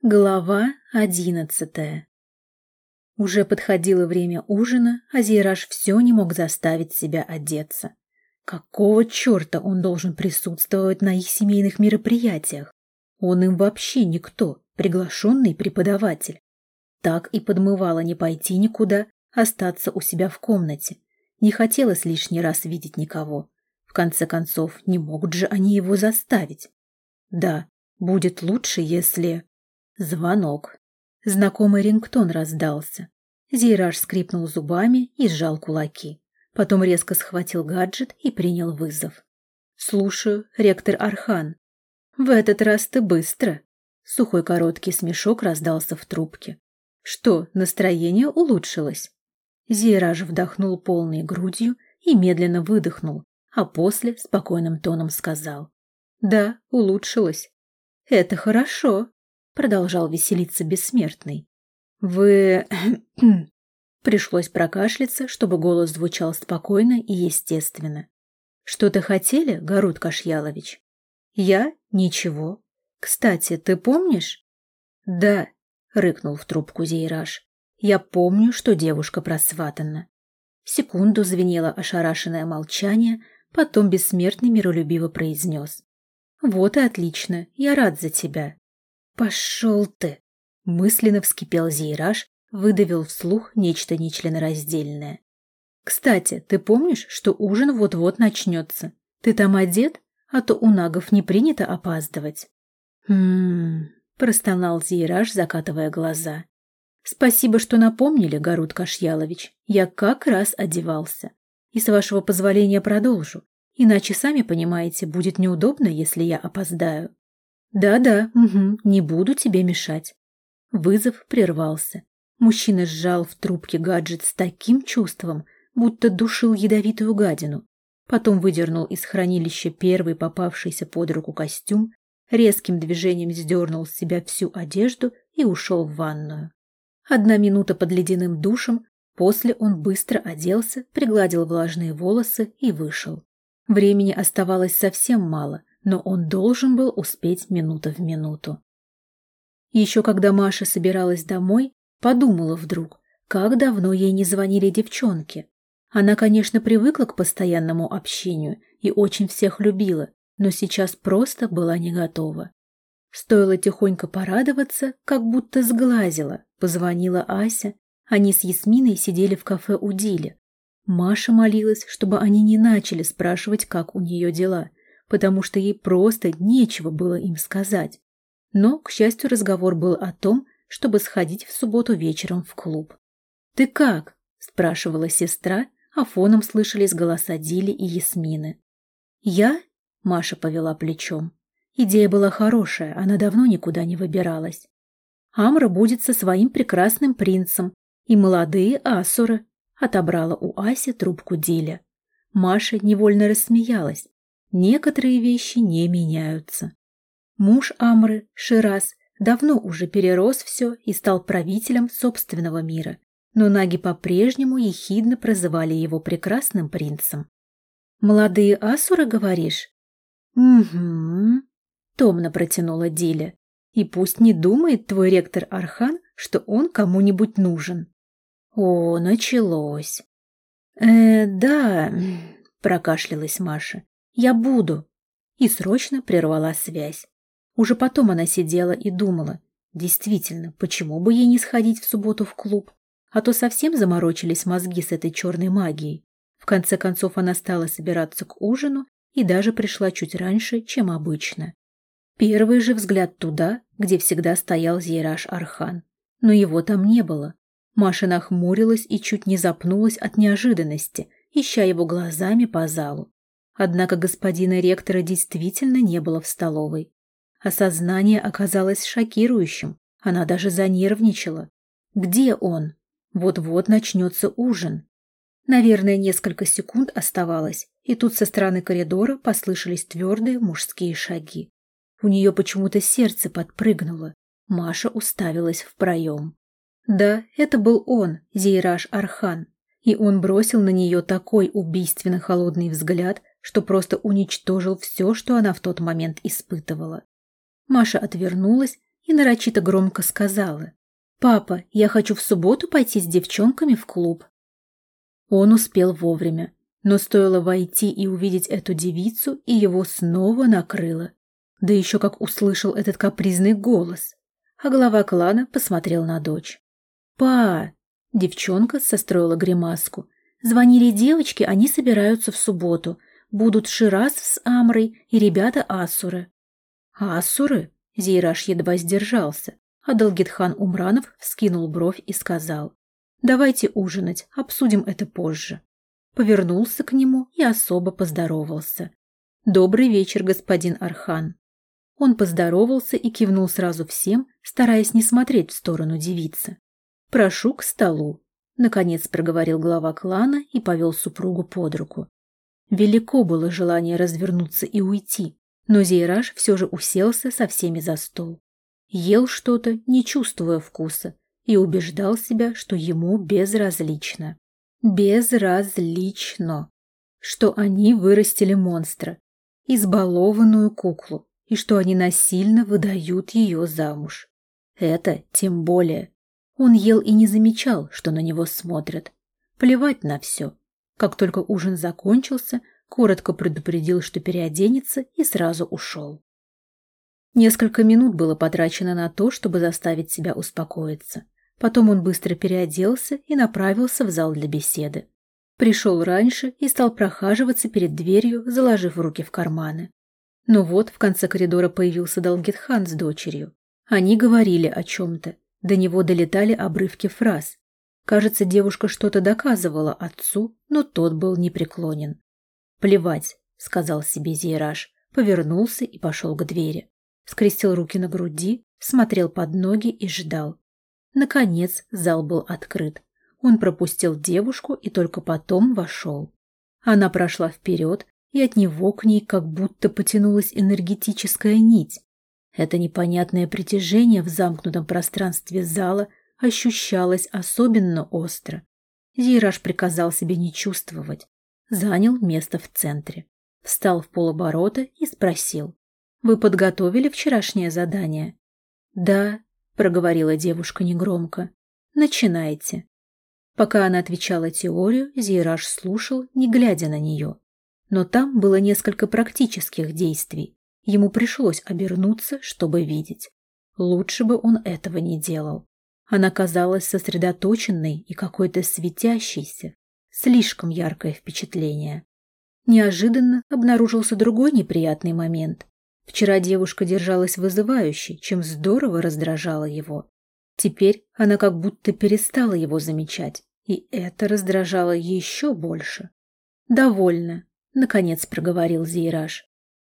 Глава одиннадцатая Уже подходило время ужина, а Зейраж все не мог заставить себя одеться. Какого черта он должен присутствовать на их семейных мероприятиях? Он им вообще никто, приглашенный преподаватель. Так и подмывало не пойти никуда, остаться у себя в комнате. Не хотелось лишний раз видеть никого. В конце концов, не могут же они его заставить. Да, будет лучше, если... Звонок. Знакомый рингтон раздался. Зейраж скрипнул зубами и сжал кулаки. Потом резко схватил гаджет и принял вызов. «Слушаю, ректор Архан». «В этот раз ты быстро». Сухой короткий смешок раздался в трубке. «Что, настроение улучшилось?» Зейраж вдохнул полной грудью и медленно выдохнул, а после спокойным тоном сказал. «Да, улучшилось». «Это хорошо», продолжал веселиться бессмертный. Вы... Пришлось прокашляться, чтобы голос звучал спокойно и естественно. Что-то хотели, Гарут Кашьялович? Я? Ничего. Кстати, ты помнишь? Да, рыкнул в трубку Зейраж. Я помню, что девушка просватана. Секунду звенело ошарашенное молчание, потом бессмертный миролюбиво произнес. Вот и отлично, я рад за тебя. «Пошел ты!» Мысленно вскипел Зейраж, выдавил вслух нечто нечленораздельное. «Кстати, ты помнишь, что ужин вот-вот начнется? Ты там одет? А то у нагов не принято опаздывать». «Хм...» – простонал Зейраж, закатывая глаза. «Спасибо, что напомнили, Гарут Кашьялович. Я как раз одевался. И с вашего позволения продолжу. Иначе, сами понимаете, будет неудобно, если я опоздаю». «Да-да, угу, не буду тебе мешать». Вызов прервался. Мужчина сжал в трубке гаджет с таким чувством, будто душил ядовитую гадину. Потом выдернул из хранилища первый попавшийся под руку костюм, резким движением сдернул с себя всю одежду и ушел в ванную. Одна минута под ледяным душем, после он быстро оделся, пригладил влажные волосы и вышел. Времени оставалось совсем мало, но он должен был успеть минута в минуту. Еще когда Маша собиралась домой, подумала вдруг, как давно ей не звонили девчонки. Она, конечно, привыкла к постоянному общению и очень всех любила, но сейчас просто была не готова. Стоило тихонько порадоваться, как будто сглазила. Позвонила Ася. Они с Ясминой сидели в кафе у Дили. Маша молилась, чтобы они не начали спрашивать, как у нее дела, потому что ей просто нечего было им сказать. Но, к счастью, разговор был о том, чтобы сходить в субботу вечером в клуб. «Ты как?» – спрашивала сестра, а фоном слышались голоса Дили и Ясмины. «Я?» – Маша повела плечом. Идея была хорошая, она давно никуда не выбиралась. Амра будет со своим прекрасным принцем, и молодые асуры, отобрала у Аси трубку Диля. Маша невольно рассмеялась, Некоторые вещи не меняются. Муж Амры, Шираз, давно уже перерос все и стал правителем собственного мира, но наги по-прежнему ехидно прозывали его прекрасным принцем. «Молодые асуры, говоришь?» «Угу», — томно протянула Диля. «И пусть не думает твой ректор Архан, что он кому-нибудь нужен». «О, началось». «Э, да», — прокашлялась Маша. Я буду!» И срочно прервала связь. Уже потом она сидела и думала, действительно, почему бы ей не сходить в субботу в клуб? А то совсем заморочились мозги с этой черной магией. В конце концов она стала собираться к ужину и даже пришла чуть раньше, чем обычно. Первый же взгляд туда, где всегда стоял Зейраж Архан. Но его там не было. Маша нахмурилась и чуть не запнулась от неожиданности, ища его глазами по залу. Однако господина ректора действительно не было в столовой. Осознание оказалось шокирующим. Она даже занервничала. Где он? Вот-вот начнется ужин. Наверное, несколько секунд оставалось, и тут со стороны коридора послышались твердые мужские шаги. У нее почему-то сердце подпрыгнуло. Маша уставилась в проем. Да, это был он, Зейраж Архан, и он бросил на нее такой убийственно холодный взгляд, что просто уничтожил все, что она в тот момент испытывала. Маша отвернулась и нарочито громко сказала. «Папа, я хочу в субботу пойти с девчонками в клуб». Он успел вовремя, но стоило войти и увидеть эту девицу, и его снова накрыло. Да еще как услышал этот капризный голос. А глава клана посмотрел на дочь. «Па!» – девчонка состроила гримаску. «Звонили девочки, они собираются в субботу. Будут Шираз с Амрой и ребята Асуры». «Асуры?» – Зейраж едва сдержался, а Далгитхан Умранов вскинул бровь и сказал. «Давайте ужинать, обсудим это позже». Повернулся к нему и особо поздоровался. «Добрый вечер, господин Архан». Он поздоровался и кивнул сразу всем, стараясь не смотреть в сторону девицы. «Прошу к столу», — наконец проговорил глава клана и повел супругу под руку. Велико было желание развернуться и уйти, но Зейраж все же уселся со всеми за стол. Ел что-то, не чувствуя вкуса, и убеждал себя, что ему безразлично. Безразлично. Что они вырастили монстра, избалованную куклу, и что они насильно выдают ее замуж. Это тем более. Он ел и не замечал, что на него смотрят. Плевать на все. Как только ужин закончился, коротко предупредил, что переоденется, и сразу ушел. Несколько минут было потрачено на то, чтобы заставить себя успокоиться. Потом он быстро переоделся и направился в зал для беседы. Пришел раньше и стал прохаживаться перед дверью, заложив руки в карманы. Но вот в конце коридора появился Далгитхан с дочерью. Они говорили о чем-то. До него долетали обрывки фраз. Кажется, девушка что-то доказывала отцу, но тот был непреклонен. «Плевать», — сказал себе Зейраж, повернулся и пошел к двери. Скрестил руки на груди, смотрел под ноги и ждал. Наконец зал был открыт. Он пропустил девушку и только потом вошел. Она прошла вперед, и от него к ней как будто потянулась энергетическая нить. Это непонятное притяжение в замкнутом пространстве зала ощущалось особенно остро. Зираж приказал себе не чувствовать. Занял место в центре. Встал в полоборота и спросил. «Вы подготовили вчерашнее задание?» «Да», — проговорила девушка негромко. «Начинайте». Пока она отвечала теорию, Зираж слушал, не глядя на нее. Но там было несколько практических действий. Ему пришлось обернуться, чтобы видеть. Лучше бы он этого не делал. Она казалась сосредоточенной и какой-то светящейся. Слишком яркое впечатление. Неожиданно обнаружился другой неприятный момент. Вчера девушка держалась вызывающе, чем здорово раздражала его. Теперь она как будто перестала его замечать, и это раздражало еще больше. «Довольно», Наконец проговорил Зейраж.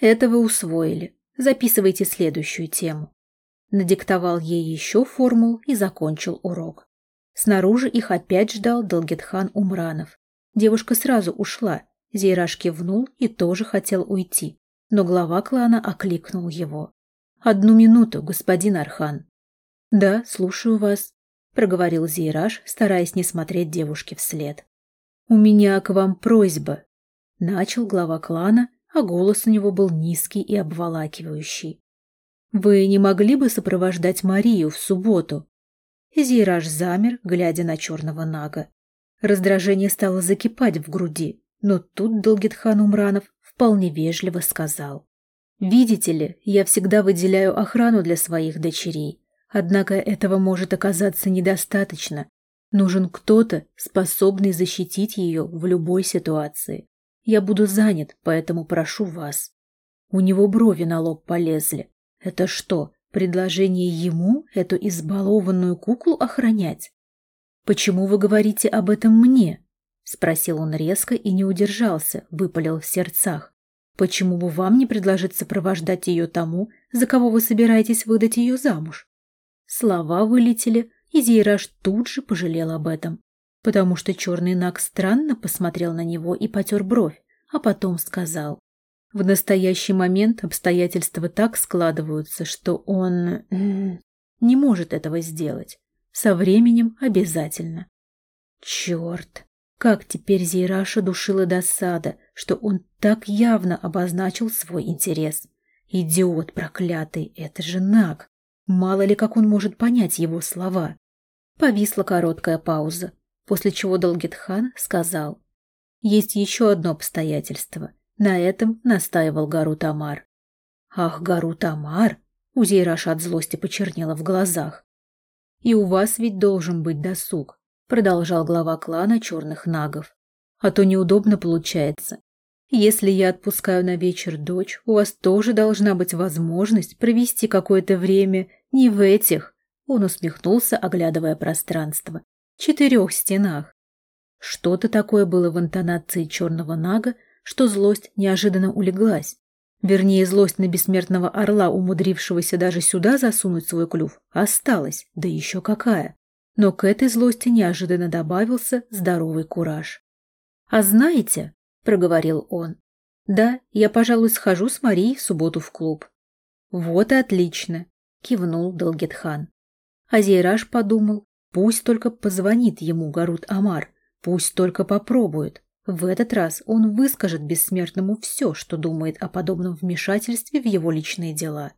Это вы усвоили. Записывайте следующую тему. Надиктовал ей еще формул и закончил урок. Снаружи их опять ждал Далгетхан Умранов. Девушка сразу ушла. Зейраж кивнул и тоже хотел уйти. Но глава клана окликнул его. «Одну минуту, господин Архан». «Да, слушаю вас», — проговорил Зейраж, стараясь не смотреть девушке вслед. «У меня к вам просьба», Начал глава клана, а голос у него был низкий и обволакивающий. «Вы не могли бы сопровождать Марию в субботу?» Зираж замер, глядя на черного нага. Раздражение стало закипать в груди, но тут Долгитхан Умранов вполне вежливо сказал. «Видите ли, я всегда выделяю охрану для своих дочерей, однако этого может оказаться недостаточно. Нужен кто-то, способный защитить ее в любой ситуации. Я буду занят, поэтому прошу вас. У него брови на лоб полезли. Это что, предложение ему эту избалованную куклу охранять? Почему вы говорите об этом мне? Спросил он резко и не удержался, выпалил в сердцах. Почему бы вам не предложить сопровождать ее тому, за кого вы собираетесь выдать ее замуж? Слова вылетели, и Зейраж тут же пожалел об этом потому что черный наг странно посмотрел на него и потер бровь, а потом сказал. В настоящий момент обстоятельства так складываются, что он не может этого сделать. Со временем обязательно. Черт! Как теперь Зейраша душила досада, что он так явно обозначил свой интерес. Идиот проклятый, это же Наг. Мало ли, как он может понять его слова. Повисла короткая пауза, после чего Долгитхан сказал. Есть еще одно обстоятельство. На этом настаивал Гару Тамар. Ах, Гару Тамар! У от злости почернело в глазах. И у вас ведь должен быть досуг, продолжал глава клана черных нагов. А то неудобно получается. Если я отпускаю на вечер дочь, у вас тоже должна быть возможность провести какое-то время не в этих, он усмехнулся, оглядывая пространство, четырех стенах. Что-то такое было в интонации черного нага, что злость неожиданно улеглась. Вернее, злость на бессмертного орла, умудрившегося даже сюда засунуть свой клюв, осталась, да еще какая. Но к этой злости неожиданно добавился здоровый кураж. «А знаете, проговорил он. Да, я, пожалуй, схожу с Марией в субботу в клуб. Вот и отлично, кивнул Долгетхан. Азейраж подумал, пусть только позвонит ему Гарут Амар, пусть только попробует. В этот раз он выскажет бессмертному все, что думает о подобном вмешательстве в его личные дела.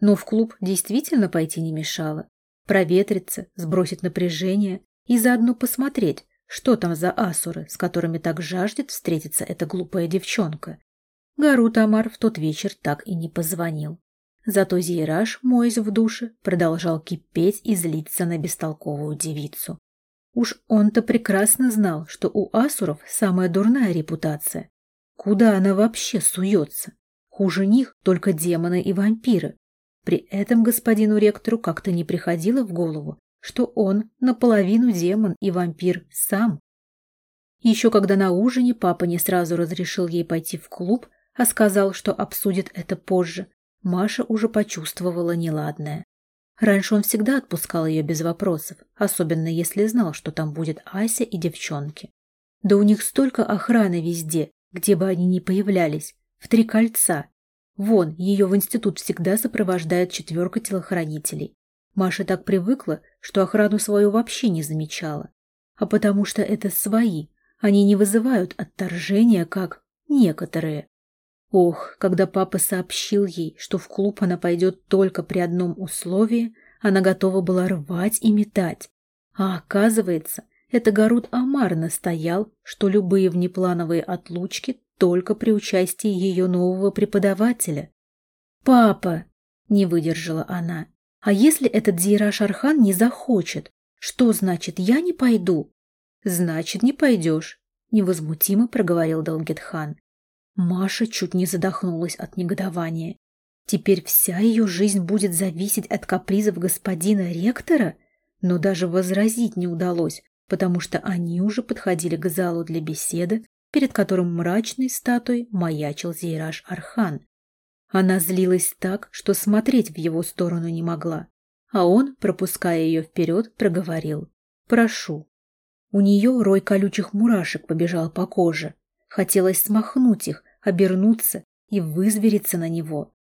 Но в клуб действительно пойти не мешало. Проветриться, сбросить напряжение и заодно посмотреть, что там за асуры, с которыми так жаждет встретиться эта глупая девчонка? Гару Тамар в тот вечер так и не позвонил. Зато Зейраж, моясь в душе, продолжал кипеть и злиться на бестолковую девицу. Уж он-то прекрасно знал, что у асуров самая дурная репутация. Куда она вообще суется? Хуже них только демоны и вампиры. При этом господину ректору как-то не приходило в голову, что он наполовину демон и вампир сам. Еще когда на ужине папа не сразу разрешил ей пойти в клуб, а сказал, что обсудит это позже, Маша уже почувствовала неладное. Раньше он всегда отпускал ее без вопросов, особенно если знал, что там будет Ася и девчонки. Да у них столько охраны везде, где бы они ни появлялись, в три кольца. Вон, ее в институт всегда сопровождает четверка телохранителей. Маша так привыкла, что охрану свою вообще не замечала. А потому что это свои, они не вызывают отторжения, как некоторые. Ох, когда папа сообщил ей, что в клуб она пойдет только при одном условии, она готова была рвать и метать. А оказывается, это Гарут Амар настоял, что любые внеплановые отлучки только при участии ее нового преподавателя. «Папа!» – не выдержала она. А если этот Зира Шархан не захочет? Что значит «я не пойду»? Значит, не пойдешь, невозмутимо проговорил Далгетхан. Маша чуть не задохнулась от негодования. Теперь вся ее жизнь будет зависеть от капризов господина ректора? Но даже возразить не удалось, потому что они уже подходили к залу для беседы, перед которым мрачной статуей маячил Зейраж Архан. Она злилась так, что смотреть в его сторону не могла. А он, пропуская ее вперед, проговорил. «Прошу». У нее рой колючих мурашек побежал по коже. Хотелось смахнуть их, обернуться и вызвериться на него.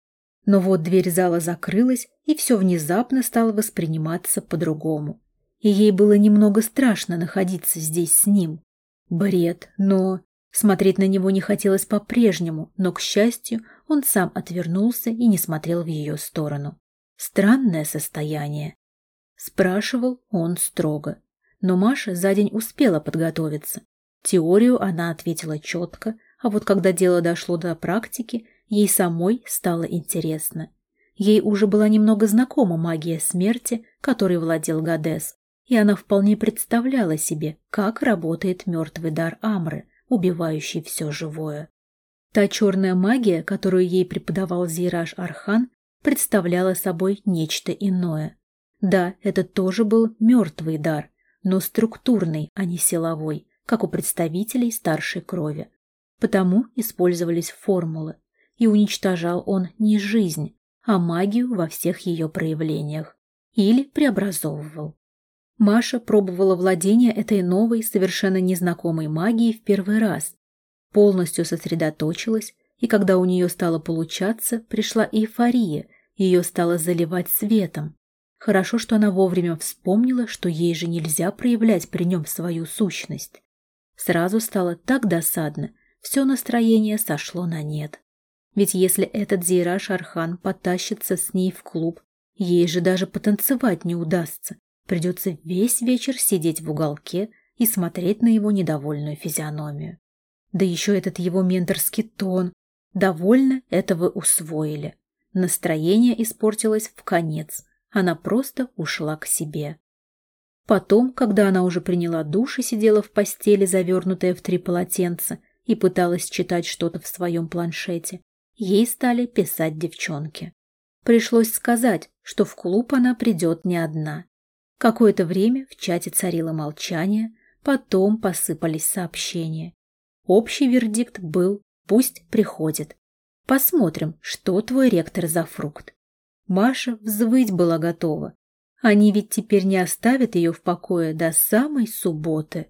Но вот дверь зала закрылась, и все внезапно стало восприниматься по-другому. И ей было немного страшно находиться здесь с ним. Бред, но... Смотреть на него не хотелось по-прежнему, но, к счастью, он сам отвернулся и не смотрел в ее сторону. Странное состояние. Спрашивал он строго. Но Маша за день успела подготовиться. Теорию она ответила четко, а вот когда дело дошло до практики, ей самой стало интересно. Ей уже была немного знакома магия смерти, которой владел Гадес, и она вполне представляла себе, как работает мертвый дар Амры – убивающий все живое. Та черная магия, которую ей преподавал Зейраж Архан, представляла собой нечто иное. Да, это тоже был мертвый дар, но структурный, а не силовой, как у представителей старшей крови. Потому использовались формулы, и уничтожал он не жизнь, а магию во всех ее проявлениях. Или преобразовывал. Маша пробовала владение этой новой, совершенно незнакомой магией в первый раз. Полностью сосредоточилась, и когда у нее стало получаться, пришла эйфория, ее стало заливать светом. Хорошо, что она вовремя вспомнила, что ей же нельзя проявлять при нем свою сущность. Сразу стало так досадно, все настроение сошло на нет. Ведь если этот Зейра Шархан потащится с ней в клуб, Ей же даже потанцевать не удастся. Придется весь вечер сидеть в уголке и смотреть на его недовольную физиономию. Да еще этот его менторский тон. Довольно этого усвоили. Настроение испортилось в конец. Она просто ушла к себе. Потом, когда она уже приняла душ и сидела в постели, завернутая в три полотенца, и пыталась читать что-то в своем планшете, ей стали писать девчонки. Пришлось сказать, что в клуб она придет не одна. Какое-то время в чате царило молчание, потом посыпались сообщения. Общий вердикт был «пусть приходит». Посмотрим, что твой ректор за фрукт. Маша взвыть была готова. Они ведь теперь не оставят ее в покое до самой субботы.